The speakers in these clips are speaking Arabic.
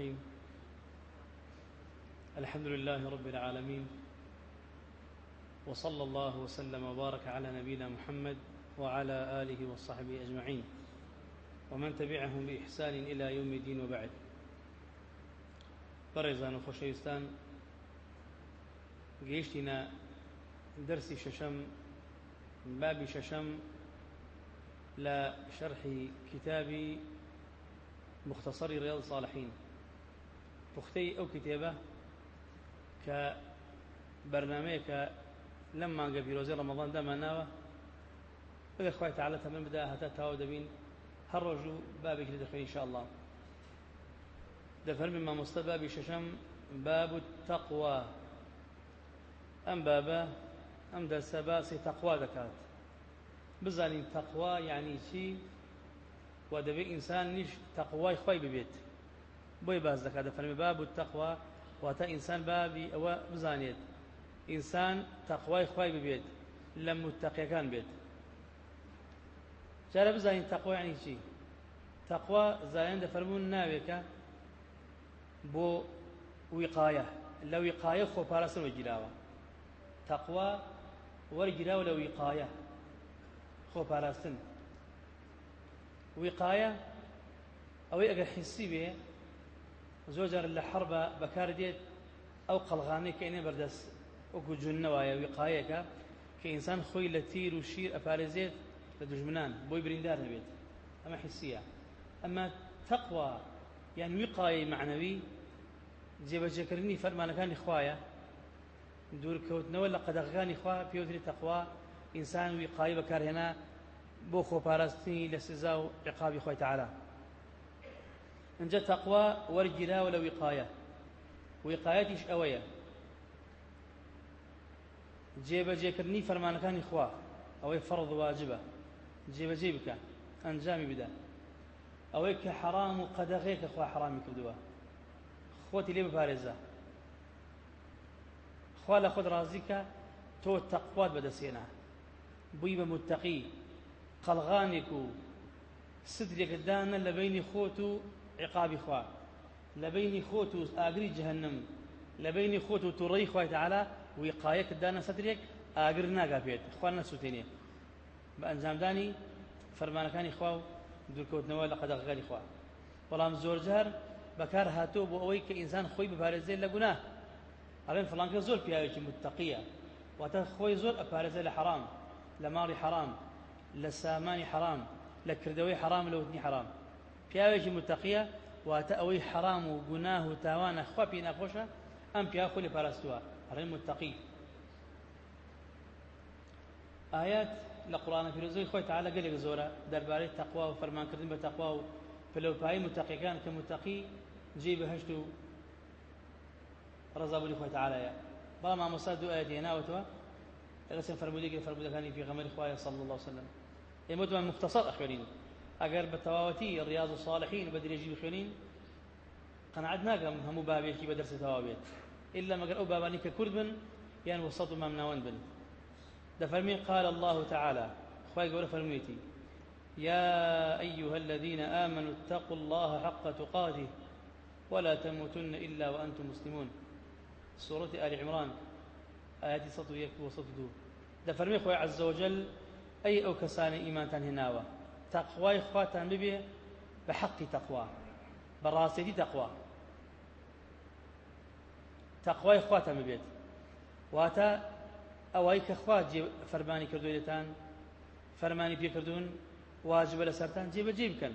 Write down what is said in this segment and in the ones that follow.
الرحيم. الحمد لله رب العالمين. وصلى الله وسلم وبارك على نبينا محمد وعلى آله وصحبه أجمعين. ومن تبعهم بإحسان إلى يوم الدين وبعد. بەڕێزان و خۆشەویستان شەشەم بابی شەشەم لە شەرحی کتابی مختصری ڕێڵ صالحین ئەو کتێبە کە بەرنمەیە کە لەم مانگە پیرۆزی ڕەمەڵان داماناوە بگە خخوای تعالە تەمەن بدا هەتا تاوا دەبین هەر ڕۆژ و بابێکی دەخوێن إن شاء الله. دەفەرمی مامۆستا بابی شەشەم باب التقوى. ئەم بابە ئەم دەرسە باسی تەقوا دەکات بزانین تەقوا یعنی چی و دەبێت ئینسان نیش تەقوای خۆی ببێت بۆی باز دەکات دە فەرمی باب و تەخوا واتە ئینسان بابی ئەوە بزانێت. ئینسان تەخوای خی ببێت لە متەقیەکان بێت. جارە بزانین تەخوایانی چی؟ تەخوا زایان دەفەرمونون ناوێکە بۆ وقاایە لە وقاایە خۆپاراستنەوە گیراوە. تەخوا وەرگیراوە لە وقاایە خۆپاراستن. وقاایە ئەوەی ئەگەر حیسی بێ زۆر جار لە حربە بەکاردێت ئەو قەلغانەی کە ئێنێ بەردەست وەکو جوننەوەیە وقایەکە کە ئینسان خۆی لە تیر و شیر ئەپارێزێت لە دژمنان بۆی بریندار نەبێت. ئەمە حسیە. ئەمە تەقوا یان وقایەی معنەوی جێبەجێکردنی فەرمانەکانی خوایە دوورکەوتنەوە لە قەدەغەکانی خوا پێوتری تەقوا ئینسان وقایی بەکارهێنا بۆ خۆپاراستنی لە سزا و عقابی خۆی تعالی اینجا تەقوا وەرگیراوە لە وقایە وقایەتیش ئەوەیە جێبەجێکردنی فەرمانەکانی خوا ئەوەی فەرض واجبە جێبەجێ بکە ئەنجامی بدە ئەوەی کە حرام و قەدەغەیە کە خوا حرامی کردووە خۆتی لێ بپارێزە خوا لە خۆت ڕازیکە تۆ تەقوات بەدەستێنە بووی بە متەقی قەلغانێک و سدرێکدانە لە عقابی خوا. لە بینی خۆت و ئاگری جهنم. بینی خۆت و تووڕەی خوای تعالی وقایەکت دانە سەدرێک ئاگر ناگا پێت خوا نەسووتێنێ. بە ئەنجامدانی فەرمانەکانی خوا و دوورکەوتنەوە لە قەدەغەکانی خوا. بەڵام زۆرجار بەکار هاتۆ بۆ ئەوەی کە ئینسان خۆی بپارێزێت لە گوناه. ئەڵێن فڵانکە زۆر پیاوێکی متتەقیە واتە خۆی زۆر ئەپارێزێت لە حرام ماڵی حرام لە سامانی حرام لە کردەوەی حرام لە حرام. پیاوێکی متتەقیە واتە ئەوەی حرام و گوناه و تاوانە خوا پێی ناخۆشە ئەم پیا لە پاراستووە. ئەڵێن متتەقی ئايات لە قورآانە پیرۆزەی خۆی تعالە گەلێک زۆرە دەربارەی تەقوا و فەرمانکردن بە تەقوا و پلەپایی متەقیەکان کە متەقی جێ بەهشت و ڕزابولی خۆی تعالەیە بەڵام مامۆستا دوو ئاەت هێناوەتەوە. لەسەر فرمودێکی فرمودەکانی پێغەمەری خوایە صلی الله وسلم. ئێمە دوان مختصر ئەخوێنین. ئەگەر بە تەواوەتی ڕیاض و صالحین بە درێژی بخوێنین قەنعەت ناکەم هەموو بابێکی بە إلا مەگەر ئەو بابانی کە کورد بن یان وسط و مامناوەند بن. دفرمي قال الله تعالى خوي قول فرميتي يا أيها الذين آمنوا اتقوا الله حق تقاته ولا تموتن إلا وأنتم مسلمون. سورة آل عمران آيات سطو يكو وسط دو. دفرمي خوي عز وجل أي أو كسان إيمان تنهناوة تقوى خواتان ببي بحق تقوى براسيتي تقوى. تقوى خواتان ببيت واتا ئەوەی کە خوا فەرمانی کردوێتان فەرمانی پێکردوون واجبە لە سەران جێبەجێ بکەن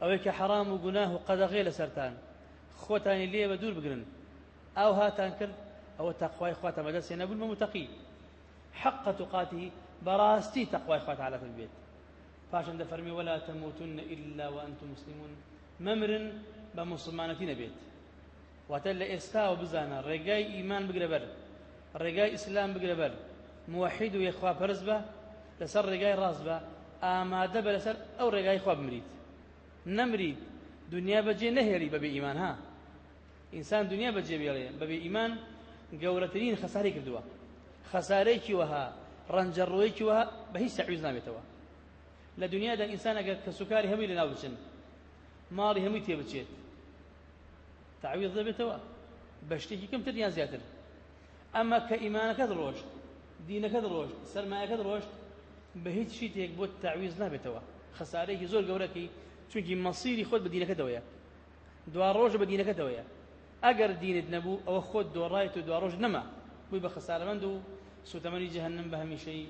ئەوەی کە حرام و گوناه و قەدەغێ لە سەران خۆتانی لێ بە دوور بگرن هاتان کرد ئەوە تەخوای خواتە مەدەستێ نەبوون مەمتەقی حق توقاتی بەڕاستی تەخوای خوات علەت بێت پاشان دەفەرمی ولا تموتن إلا وأنتم مسلمون. مەمرن بە مسلمانەتی نەبێت واتە لە ئێستاوە بزانە ڕێگای ئیمان بگرە بەر ڕێگای ئیسلام بگرە بەر موحید و یەخوا پەرز بە لەسەر ڕێگای ڕاست بە ئامادە بە لەسەر ئەو ڕێگای خوا بمریت ها ئینسان دنیا بەجێ بێڵێ بەبێ ئیمان گەورەترین خەساری کردووە خەسارەیەکی وەها ڕەنجەڕۆیەکی وەها بە هیچ لە دنیادا ئینسان ئەگەر کە سوکاری هەمووی لەناو بچن ماڵی هەمووی تێ بچێت. تعویض دەبێتەوە. بە شتێکی کەمتر یان زیاتر. ئەمە کە ئیمانەکەت ڕۆشت دینەکەت ڕۆشت سەرمایەکەت ڕۆشت بە هیچ شتێک بۆ تعویز نابێتەوە. خەسارەیەکی زۆر گەورەکەی چونکی مەسیری خۆت بە دینەکەتەوەیە دوا ڕۆژ بە دینەکەتەوەیە ئەگەر دینت نەبوو ئەوە خۆت دۆڕایت و دوا ڕۆژ نەما. بووی بە خەسارەمەند و سوتەمەنی جەهەنم بە هەمیشەی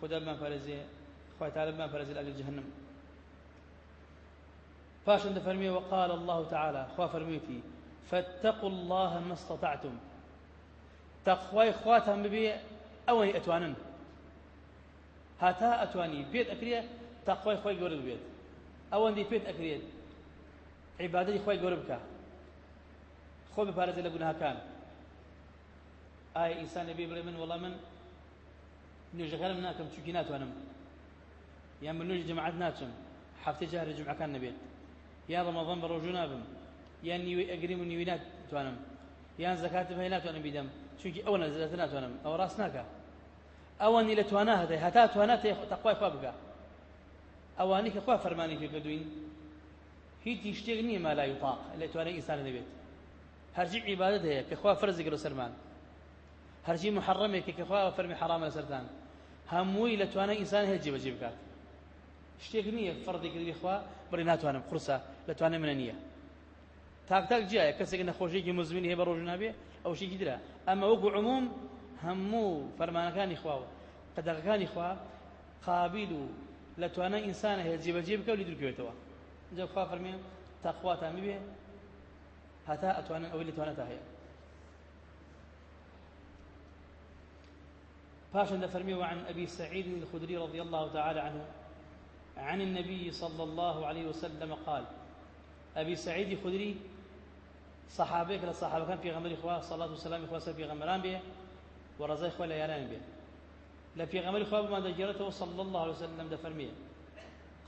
خدا بمان خوای تعالى بمان پارێزێ لە جەهەنم پاشان دەفەرمێ وقال الله تعالى خوا فەرموویەتی فاتقوا الله ما استطعتم. تەخوای خواتان ببێ ئەوەی ئەتوانن هاتا ئەتوانی پێت ئەکرێ تەخوای خۆی گەورە بێت ئەوەندی پێت ئەکرێت عیبادەتی خۆی گەورە بکە خۆ بپارێزە لە گوناهەکان ئایا ئینسان نەبێ بڵێ من وەڵام من نوێژەکانم ناکەم چونکی ناتوانم یان من نوێژی جەماعەت ناچم هەفتە جارە جمعەکان نەبێت یان ڕەمەضان بە ڕۆژوو نابم یان نیوەی ئەگریم و نیوی ناتوانم یان زەکاتم هەیە ناتوانم بیدەم چونکی ئەوە نەزەتە ناتوانم ئەوە ڕاست ناکە ئەوانی لە توانە هەدەی هەتا توانات تەخوای خوا بکە ئەوانی کە خوا فەرمانی پێ کردوین هیچی شتێک نییە ما لا یطاق لە توانای ئینسان دەبێت هەرچی عیبادەت هەیە کە خوا فەرزی گرە سەرمان هەرچی محەڕەمێکە کە خوا فەرمی حرامە لەسەرتان هەمووی لە توانای شتێک نییە فەردی کردوی خوا بڕی ناتوانم. قورسە لە توانای منە نییە. تاک تاک جایە کەسێک نەخۆشیێکی مزمینی هەیە بە ڕۆژ نابێ ئەو شتێکی درا. ئەمە وەکو عموم هەموو فەرمانەکانی خواوە. قەدەغەکانی خوا قابل و لە توانای ئینسانە هەیە جێبەجێ بکە و لی دروکەوێتەوە. جا خوا فەرمێ تەخواتان ببێ هەتا ئەتوانن ئەوەی لەتوانێتە هەیە. باشا فرمي عن أبي سعيد الخدري رضي الله تعالى عنه. عن النبي صلى الله عليه وسلم قال أبي سعيد الخدري صحابيك للصحابة كان في غمر صلى الله وسلم إخوة في غمران به ورزا إخوة ليالان به لا في غمر إخوة بما دجرته صلى الله عليه وسلم دفرميه.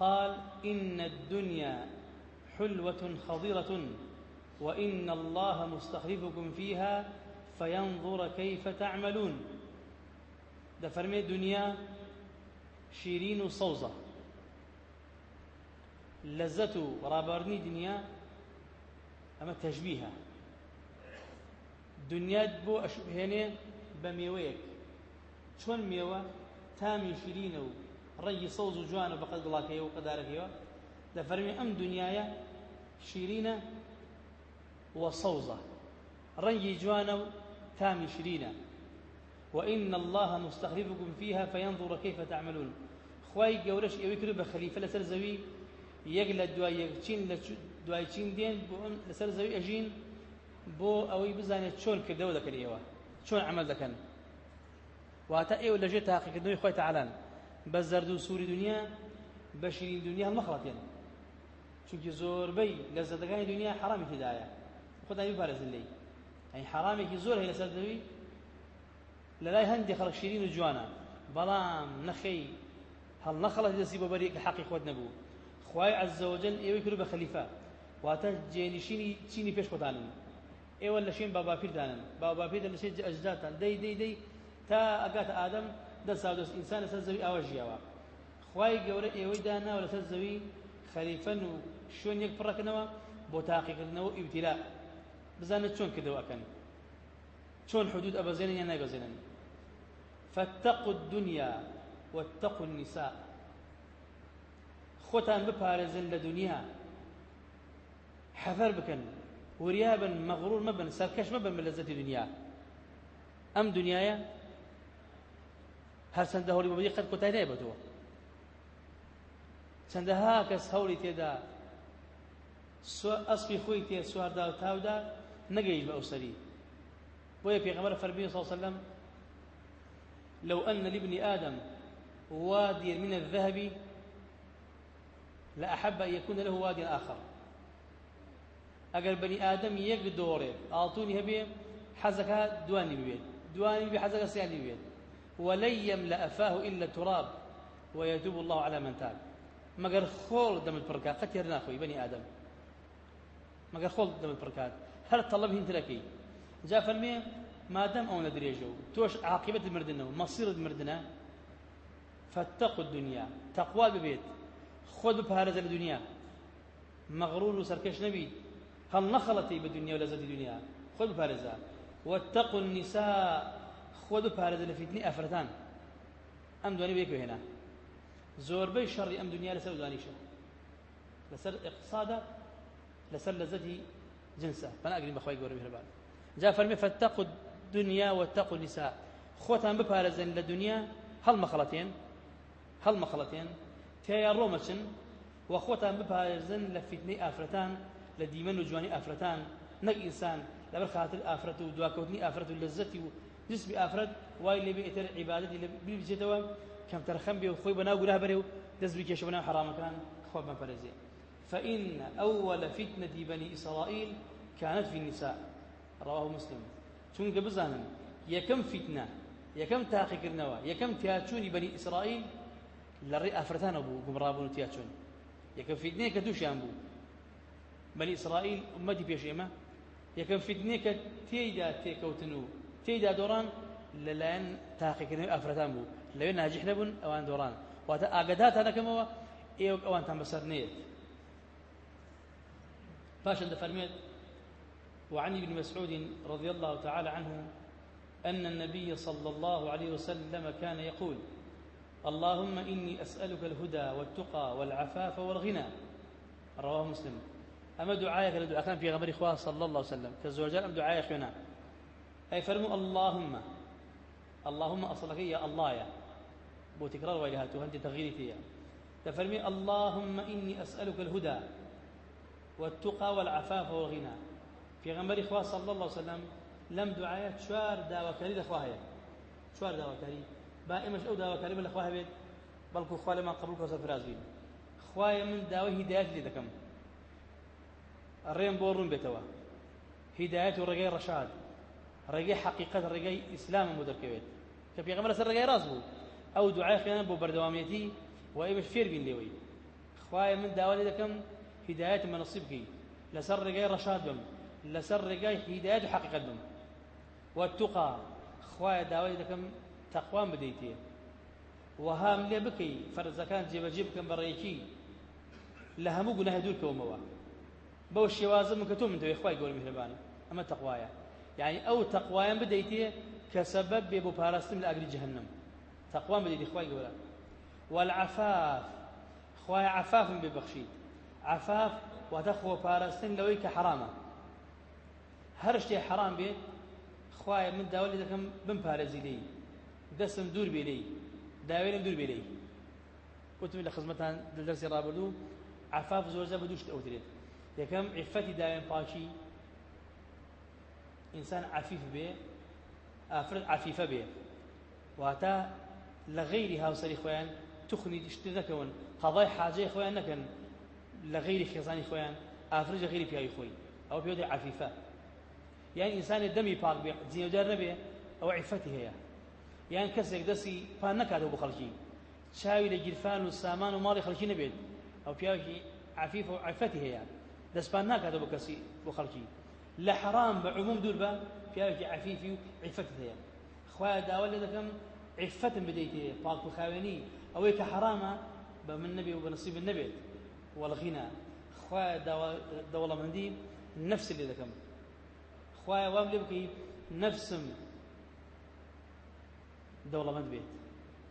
قال إن الدنيا حلوة خضرة وإن الله مستخلفكم فيها فينظر كيف تعملون. دفرمي دنيا شيرين صوزة لذة رابرني دنيا ئەمە تەژبیها دنیات بۆ ئەشبهێنێ بە میوەیەک. چۆن میوە؟ تامی شیرینە و ڕەنگی سەوز و جوانە بە قەت گڵاکەیە و قەدارەکەیەوە. دەفەرمێ ئەم دنیاە شیرینە وصوزة ڕەنگی جوانە و تامی شیرینە. وإن الله مستخلفكم فيها فينظر كيف تعملون خواي کرد بە خەلیفە لەسەر زەوی یەک لە دوای یەکچین لە دوای چین دێن بۆ لەسەر زەوی ئەژین بۆ ئەوەی بزانێت چۆن کردەوە دەکەن ئێوە چۆن عمل دەکەن. واتە ئێوە لەژێ تاقیکردنەوەی خۆی تەعالان بە زەرد و سووری دنیا بە شیرین دنیا هەڵمەخڵەتێن چونکی زۆربەی لە زەدەکانی دنیا حرامی تێدایە خۆدای بپارێزن لێی. ئەی حرامێکی زۆر هەیە لەسەر دەوی لە لای هەندێک خەڵک شیرین و جوانە. بەڵام نەخەی هەڵ نەخەڵەت دەستی بۆ بەری کە حەقی خۆت نەبوو. خوای عز وجل ئێوەی کرد بە خەلیفە واتە جێنشینی چینی پێش خۆتانن ئێوە لە شوێن باباپیردانن باباپیر لە شێ ئەجداتان دەی دەی دەی تا ئەگاتە ئادەم دە ساو دەست ئینسان لەسەر زەوی ئاوە ژیاوە خوای گەورە ئێوەی داناوە لەسەر زەوی خەلیفەن و شوێن یەک پڕەکەنەوە بۆ تاقیکردنەوە ئیبتیلا بزانێت چۆن کردەوەکەن چۆن حدود ئەبەزێنن یان نایبەزێنن فاتقوا الدنيا واتقوا النساء. خۆتان بپارێزن لە دنیا. حەفەر بکەن. وریابن مەغرور مەبن سەرکەش مەبن بە لەزەتی دنیا. ئەم دنیاە هەر چەندە هەوڵی بەبی قەت کۆتای نایە بەتەوە چەندەها کەس هەوڵی تێدا ئەسپی خۆی تێ سواردا و تاودا نەگەیش بە ئەوسەری بۆیە پێغەمبەر صلی الله عليه وسلم لو أن لابن آدم واديا من الذهب لأحب أن يكون له واد آخر. أقل بني آدم يقدر أعطوني هبي حزك دواني ببيت. دواني بحزك سياني ببيت. ولن يملأ فاه إلا تراب ويتوب الله على من تاب. مگر خول دم البركات. قد يرنا أخوي بني آدم. مگر خول دم البركات. هل طلب هنت لكي؟ جاء فرمي ما دام أو ندريجو توش عاقبة المردنة مصير المردنة فاتقوا الدنيا تقوى ببيت خذ بهارز الدنيا مغرور وسركش نبي هل نخلتي بالدنيا ولا زاد الدنيا خذ بهارزها واتقوا النساء خذ بهارز لفتني أفرتان أم دواني بيكو هنا زۆربەی شەڕی ئەم دنیا لەسەر دانیشە لەسەر اقتصادە لەسەر لەزەتی جنسە. بەناگرین بەخوای گەورە میهرەبان جا فەرمی فەتەقوا الدنيا واتقوا النساء. خۆتان بپارێزن لە دنیا هەڵمەخەڵەتێن. هەڵمەخەڵەتێن. تێیا ڕۆمەچن و خۆتان بپارێزن لە فیتنەی ئافرەتان ئافرەتان نەک ئینسان لەبەر خاتر ئافرەت و دواکەوتنی ئافرەت و لەزەتی و جسمی ئافرەت وای لێبێ ئێتر كم ترخم بي وخوي بنا وقولها بريو دزبي كيش بنا حرام كان خواب من فرزي. فإن أول فتنة بني إسرائيل كانت في النساء. رواه مسلم. چونك بزانا يكم فتنة يكم تاقي كرنوا يكم تياتشوني بني إسرائيل لري أفرتان أبو قمرابون تياتشون يكم فتنة كدوش ينبو بني إسرائيل أمتي بيش إما يكم فتنة كتيدا تيكوتنو. تيدا دوران للان تاقي كرنوا أفرتان بو لەوێ ناجح نەبوون ئەوان دۆڕان واتە ئاگداتان نەکەمەوە ئێوە ئەوانتان بەسەر نێت باشا دفرميت وعن ابن مسعود رضي الله تعالى عنه أن النبي صلى الله عليه وسلم كان يقول اللهم إني أسألك الهدى والتقى والعفاف والغنى. رواه مسلم. أما دعايك لدعاء كان في غمر إخوة صلى الله عليه وسلم. كالزوجان أم دعايك هنا؟ أي فرموا اللهم. اللهم أصلك يا الله يا. بو تكرار ويلهاتو هل تغييري فيها. تفرمي اللهم إني أسألك الهدى والتقى والعفاف والغنى. في غمر إخوة صلى الله عليه وسلم لم دعايات شوار داوى كريد أخواها شوار داوى كريد بائمش أو داوى كريم الأخواها بيت بلكو أخوة لما قبلك وصل فراز بين أخوايا من داوى هدايات اللي دكم الرين بورون بيتوا هدايات ورقي رشاد رقي حقيقة رقي إسلام مدركويت كفي غمر سر رقي راس بو ئەو دوعای خێنان بۆ بەردەوامیەتی و ئێمەش بین خوایە من داوا لێ دەکەم هیدایەت مە نصیب بکەی. لەسەر ڕەشاد بم. لەسەر ڕێگای هیدایەت و حەقیقەت بم. والتقى خوایە داوای دەکەم تەقوام بدەیتێ وهام لێ بکەی فەرزەکان جێبەجێ بکەم بەڕێکی لە هەموو گوناهە دوور کەومەوە بەو شێوازم کە تۆ من دەوێ خوای گەورە میهرەبانە ئەمە تەقوایە یعنی ئەو تەقوایان بدەیتێ کە سەبەب بێ بۆ جەهەنەم تقوام بدي إخوائي قولا. والعفاف. خواي عفاف ببخشيد عفاف وتخوى بارستن لويك حرامة. هرشتي حرام بيت. خواي من داولي دكم بن دسم دور بيلي داوين دور بيلي وتم لە خزمەتان دەرسی ڕابردوو عفاف زۆرزە بە دوشت ئەوترێت یەکەم عفەتی داوێن پاچی ئینسان عفیف بێ ئافرەت عفیفە بێ واتە لە غیری هاوسەری خۆیان توخنی شت نەکەون قەڵای حاجەی خۆیان نەکەن لە غیری خێزانی خۆیان ئافرجە غیری پیاوی خۆی ئەو پێوتێ عفیفە یان ئینسانی دەمی پاک بێ جێودار نەبێ ئەوە عیفەتی هەیە یان کەسێک دەستی پان نەکاتەوە بۆ خەڵکی. چاوی لە گیرفان و سامان و ماڵی خەڵکی نەبێت. ئەو پیاوی عفیف و عیفەتی هەیە. دەستپان ناکاتەوە بۆ کەسی بۆ خەڵکی. لە حرام بە عموم دوور بە پیاوێکی عفیفی و عیفەتی هەیە. خوایە داوا لێ دەکەم عفة بديتي باك بخاويني أويك حرامة بمن نبي وبنصيب النبي والغنى خوايا دولة من دي النفس اللي ذكم خوايا وام لبكي نفسم من بيت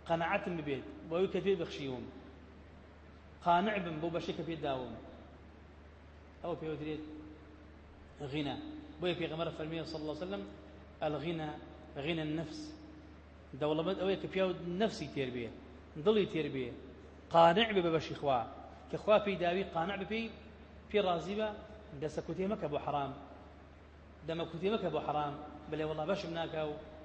قناعة ببيت بوي كثير بخشيهم. قانع بن بو بشي كثير داوم. أو في ودريت غنى. في غمرة فرمية صلى الله عليه وسلم الغنى غنى النفس. دەوڵەمەند ئەوەیە کە پیا نفسی تێربێ دڵی تێربێ قانع بێ بە بەشی پێی داوی قانع بپێی پێ ڕازی بە دەسە کوتێ حرام. دەمە کوتێ مەکە حرام. بەلێ وڵا بەشم ناکە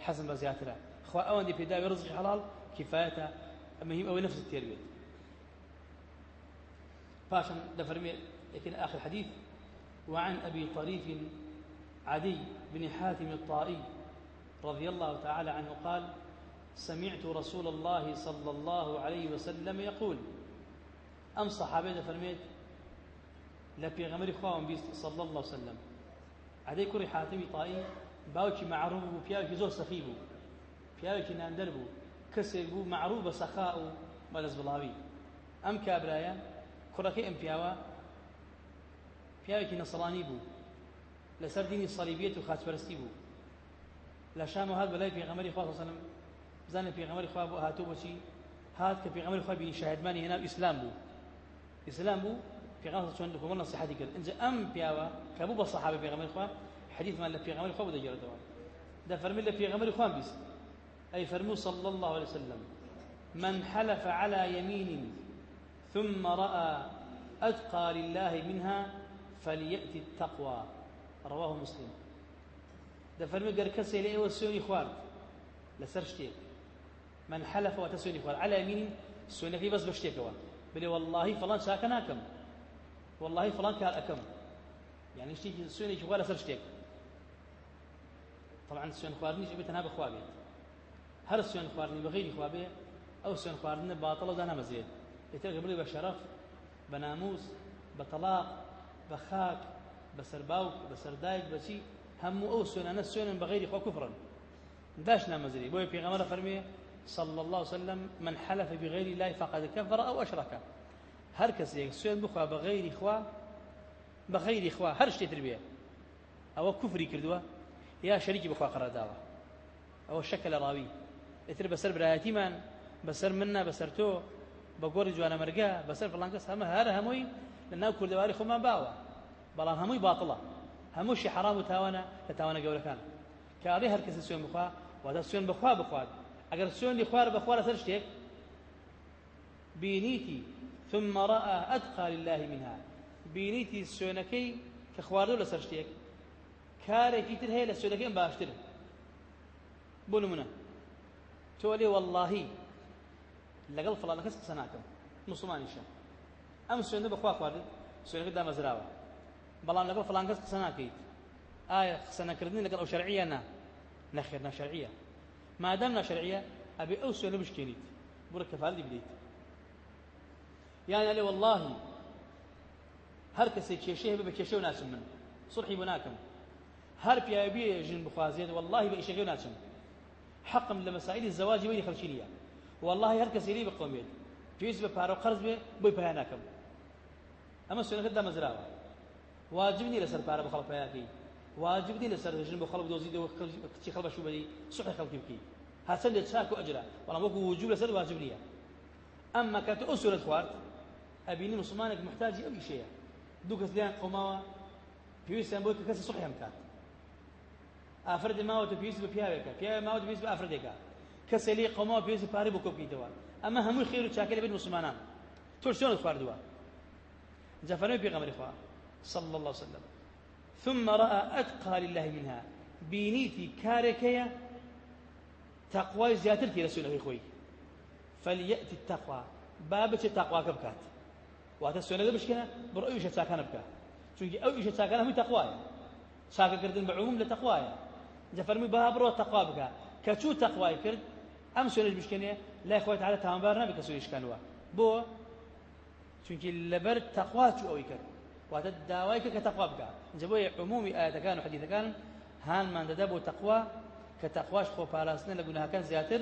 حەزم بە زیاترە خوا ئەوەندی پێداوی ڕزقی حەڵال کفایەتە ئەمە هیم ئەوەی نفست تێربێت باشا دفرمي لكن آخر حديث. وعن أبي طريف عدي بن حاتم الطائي رضي الله تعالى عنه قال سمعت رسول الله صلى الله عليه وسلم يقول أم صحابي فرميت لە پێغەمەری خوام صلى الله عليه وسلم. عدي كري حاتمي طائي باوكي معروف بو بياوكي زور سخي بو پیاوێکی ناندەر بوو. کەسێک بوو معروف بە سەخا و بەلەز بڵاوی. ئەم کابرایە کوڕەکەی ئەم پیاوە پیاوێکی نەسەڵانی بوو. لەسەر دینی سەلیبیەت و خاچپەرستی بوو. لە شام و هات بەلای پێغەمەری خوا سەلم بزانە پێغەمەری خوا بۆ هاتوو بۆچی؟ هات کە پێغەمەری خوا بینی شاهدمانی هێنا ئیسلام بوو. ئیسلام بوو پێغەمبەر چۆن دکۆمەڵ نصیحەتی کرد. ئەنجا ئەم پیاوە کە بوو بە سەحابە پێغەمەری خوا حدیثمان لە پێغەمەری خوا بۆ دەگێڕێتەوە دەفەرمی لە پێغەمەری خوان بیست أي فرمو صلى الله عليه وسلم. من حلف على يمين ثم رأى أتقى لله منها فليأتي التقوى. رواه مسلم. ده فرمي قال كسي لي وسوني خوار لسرشتي من حلف وتسوني خوار على يمين سوني في بس بشتيك بلي والله فلان شاكناكم. والله فلان كان أكم يعني سوني خوار لسرشتيك طبعا سوني خوار نيجي بيتنا بخوابي هەر سوێن خواردنی بەغیری خوا بێ ئەو سوێن خواردنە باتەڵە دا نەمەزێت ئێتر بڵێ بە شەرەف بە ناموس بە تەلاق بە خاک بە سەرباوک بە سەردایک بەچی هەموو ئەو سوێنانە سوێنن خوا بۆیە پێغەمبەر فەرمێ صلى الله عليه وسلم من حلف بغير الله فقد كفر أو أشرك هر کەسێک سوێن بخوا بە غەیری خوا بە غەیری خوا هەر شتێتر بێ ئەوە کوفری کردووە یا شەریکی بخوا قەرەداوە ئەوە شەکە لە ڕاوی ئتر بەسەر برایەتیمان بەسەر مننا بەسەر تۆ گۆڕی جوانە مەرگە بەسەر فڵان کەس هەمە هەر هەمووی لە ناو کوردەواری خۆمان باوە بەڵام هەمووی باتڵە هەمووشی حرام و تاوانە لە تاوانە گەورەکان کاری هەر کەسی سوێن بخوا؟ واتە سوێن بخوا بخوات ئەگەر سوێنی خوار بخوا لەسەر شتێک بینیتی ثم رأى أتقى لله منها. بینیتی سوێنەکەی کە خواردو لەسەر کارێکی تر هەیە لە سوێنەکەی باشتر نمونە تۆ لێ واللهی لەگەڵ فڵانە کەس قسە ناکەم مسلمانیشە ئەم سوێنە بەخوا خواردن سوێنەکە دامەزراوە بەڵام لەگەڵ فڵان کەس قسە ناکەیت ئایا قسە نەکردنی لەگەڵ ئەو شەرعیە نا نەخێر ناشەرعیە مادام ناشەرعیە ئەبێ ئەو سوێنە بشکێنیت بڕە کەفاردی بدەیت یان لێ واللهی هەر کەسێک کێشەیە هەبێ بە کێشە و ناچم من. سڵحی بۆ ناکەم هەر پیاوی ژن بخوازێت واللهی بە ئیشەکە و ناچم. حقم لمسائل الزواج بين خلشينيا والله هر كسي لي بقوميت فيس بپارو قرض به بوي پياناكم اما سنه قد مزراوه واجبني لسر پارا بخل پياكي واجبني لسر جن بخل دوزي دو كتي خلب شو بدي صح خلق بكي حسن لتشاكو اجرا والله مو وجوب لسر واجبنيه اما كانت اصول الخوارت ابيني مسلمانك محتاج اي شيء دوك ليان قوماوا فيس بوك كسي صح يمكن ئافرد ماوەتە پێویست بە پیاوێکە پیاوێ ماوە پێویست بە ئافرەتێکە کەسێ لێ قەمەوە پێویست پارەی بۆ کۆبکەیتەوە ئەمە هەمووی خێر و چاکە لەبێت مسلمانان تۆ چۆنت خواردووە خوا صلى الله عليه وسلم. ثم رأى أتقى لله منها. کارێکەیە تەقوای زیاتر تێ رسولەکەی خۆی فليأتي التقوى. تەقواکە بکات واتە سوێنەکە بشکێنە بڕۆ ئەو ئیشە چاکانە بکە چونکی ئەو ئیشە چاکانە هەمووی تەقوایە چاکەکردن بە عموم لە جفرمي بها برو تقوى بك كچو تقوى كرد ام سوينش بشكنيه لا خويت على تامبار نبي كسويش كانوا بو چونكي لبر تقوى چو اوي كرد وهذا الدوايك كتقوى بك جبوي عمومي آيات كان وحديث كان هان من دبو تقوى كتقواش خو باراسنا لقناها كان زياتر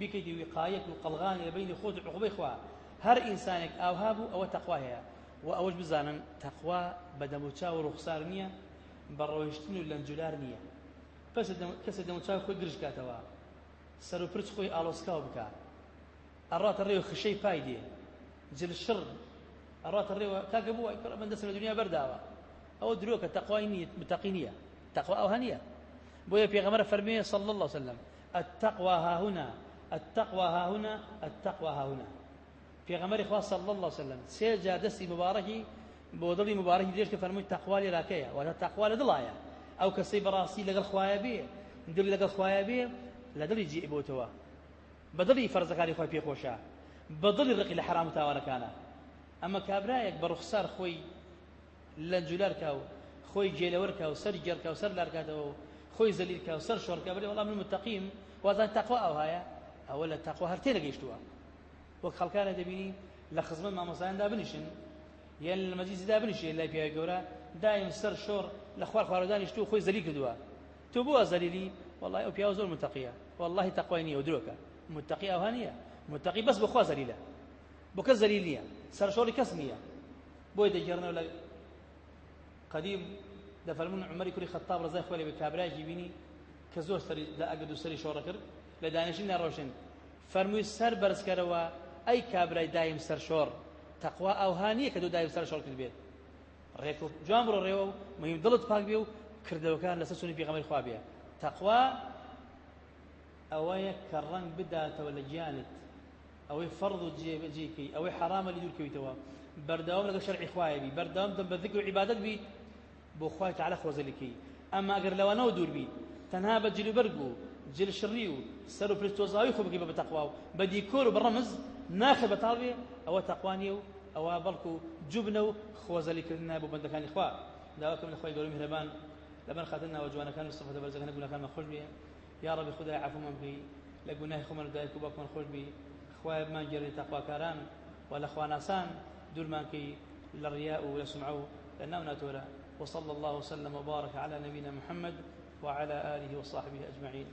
بكيدي وقاية وقلغان بين خود عقبي خوا. هر إنسانك أو هابو أو تقوى هي وأوج بزانا تقوى بدموتا ورخصار نية برويشتن ولا انجلار نية کەسە دەموچاو خۆی گرش کاتەوە سەر و پرچ خۆی ئالۆسکاو بکات ئەڕاتە ڕێوە خشەی پای دێ جل شڕ ئەڕاتە ڕێوە کاکە بووە من لە دنیا بەرداوە. ئەوە درۆکە تەقوای نیە متەقی نییە. تەقوا ئەو هەنیە. بۆیە پێغەمبەر فەرمێ صلى الله عليه وسلم التقوى ها هنا التقوى ها هنا التقوى ها هنا پێغەمبەری خوا صلى الله عليه وسلم دڵی مبارەکی درێژ کە فەرمووی تەقوا لێ راکەیە واتە تەقوا لە دڵایە. ئەو کەسەی بەڕاستی لەگەڵ خوایە بێ دڵی لەگەڵ خوایە بێ لە دڵی جێ بۆتەوە. بە دڵی فەرزەکانی خۆی پێخۆشە. بە دڵی ڕقی لە حرام و تاوانەکانە. ئەمە کابراایەک بە ڕوخسار خۆی لە جولارکە و خۆی جێلەوەرکە و سەر جێرکە و سەر لارکاتەوە خۆی زەلیرکە و سەر شۆڕکە بڵێ وەڵام من متەقیم وازان تەقوا ئەو هەیە ئەوە لە تەقوا هەر تێ لەگەیشتووە. وەک خەڵکانە دەبینی لە خزمەت مامۆسایاندا بنیشن یان لە مەجلیسدا بنیشێ لای پیاوی گەورە دایم سەر شۆڕ لە خوار خواردانیشت و خۆی زەلی کردووە. تۆ بۆ زەلیلی والله ئەو پیاوە زۆر متەقیە. والله تەقوای نییە و درۆکە. متەقی ئەوها نییە. متەقی بەس بخوا زەلیلە. بۆ کەس زەلیل نییە. سەر شۆڕی کەس نییە. بۆی دەگەڕنەوە لە قدیم دەفەرمون عمەری کوری خەتاب ڕزای خۆی لە کابراژی بینی کە زۆر سەری لە ئەگەر و سەری شۆڕە کرد. لە دانیشتنی ناڕۆشن. فەرمووی سەر بەرزکەرەوە ئەی کابرای دایم سەر شۆڕ. تەقوا ئەوها نییە کە دوو دایم سەر شۆڕ کرد بێت. ڕێک و جوان بڕۆ ڕێوە و مهم دڵت پاک بێ و کردەوەکان لەسەر سنی پێغەمبەری خوا بێ. تەقوا ئەوەیە کە ڕەنگ بداتەوە لە گیانت. ئەوەی فەرض و جێبەجێکەی ئەوەی حرامە لی دوورکەویتەوە بەردەوام لەگە شەرعی خوایە بی بەردەوام دەم بە ذکر و عیبادەت بی بۆ خوای تعالی خۆزەلیکەی ئەمما ئەگەر لەوانەوە دوور بی تەنها بە جلوبەرگ و جل شڕی و سەر و پرستۆزاوی خۆ بکەی بە بەتەقوا و بە دیکۆر و بەڕەمز ناخە بەتاڵ بێ ئەوە تەقوانیە و ئەوە بەڵکو جوبنە و خۆزەلیکردن بۆ بەندەکانی خوا داواکەم لە خۆی گەورە میهرەبان لەبەر خاتنەوە جوانەکان مستەفەدە بەرزەکانە گوناهەکانمان خۆش بێ یا ڕەبی خدای عەفومان بکەی لە گوناهی خۆمان دایک و باوکمان خۆش بی. خوای بمان گێڕی تەقواکاران و لە خواناسان دوورمان کەی لە ڕیا و لە سمعە و لە ناو ناتۆرە. وصلى الله وسلم وبارك على نبينا محمد وعلى آله وصحبه أجمعين.